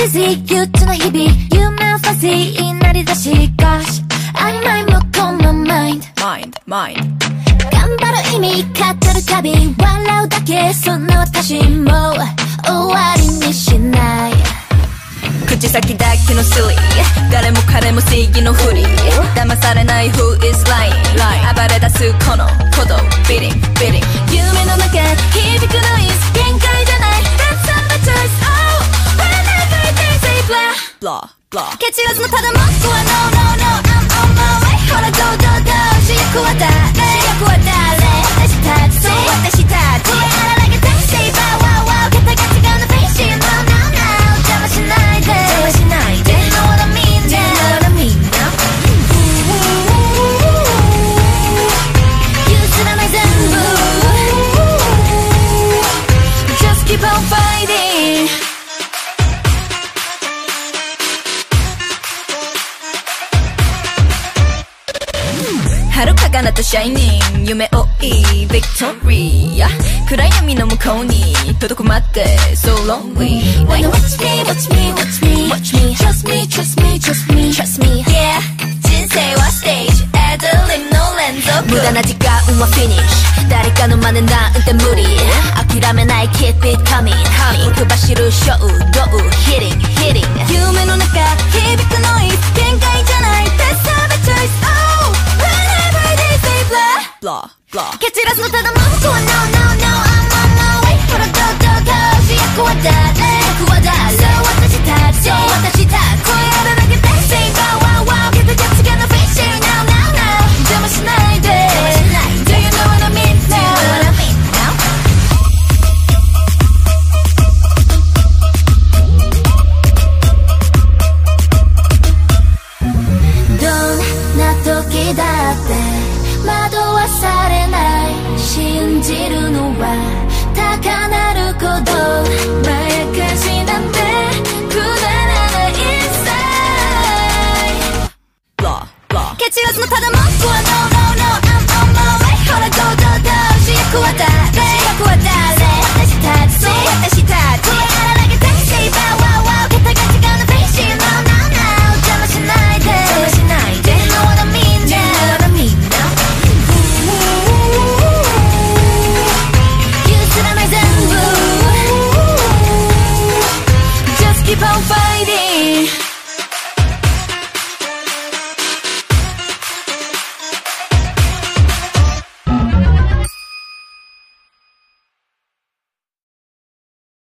気づい憂鬱な日々。夢ファジーなりだし Gosh I'm my mock on my mind Mind, mind 頑張る意味語るた笑うだけその私も終わりにしない。口先だけのスリー誰も彼も正義のふり。騙されない Who is lying? 暴れ出すこの鼓動。ビリビリ夢の中響くろ蹴散らすのただもっは No, no, no, ほらどうど主役は誰主役はか彼方とシャイニング夢追いビクトリア暗闇の向こうに届くまで So lonely Wanna watch me, watch me, watch me, watch me. Trust me, trust me, trust me, trust me. Yeah 人生はステージアドリブの連続無駄な時間はフィニッシュ誰かの真似なんて無理諦めない keep it coming く走る衝動 hitting hitting blah blah blah 蹴散らすのただ文句は No no no I'm on my way ほら go go go 主役は誰主役は誰そう私たちそう私たち声荒らげて Say wow wow wow 桁が違うの Face you now now now 邪魔しないで邪魔しないで Do you know what I mean now? Do you know what I mean now?「どんな時だって壊されない」「信じるのは高鳴る鼓動」「まやかしなんてくだらないさ blah blah 蹴散らすのただ文句はどう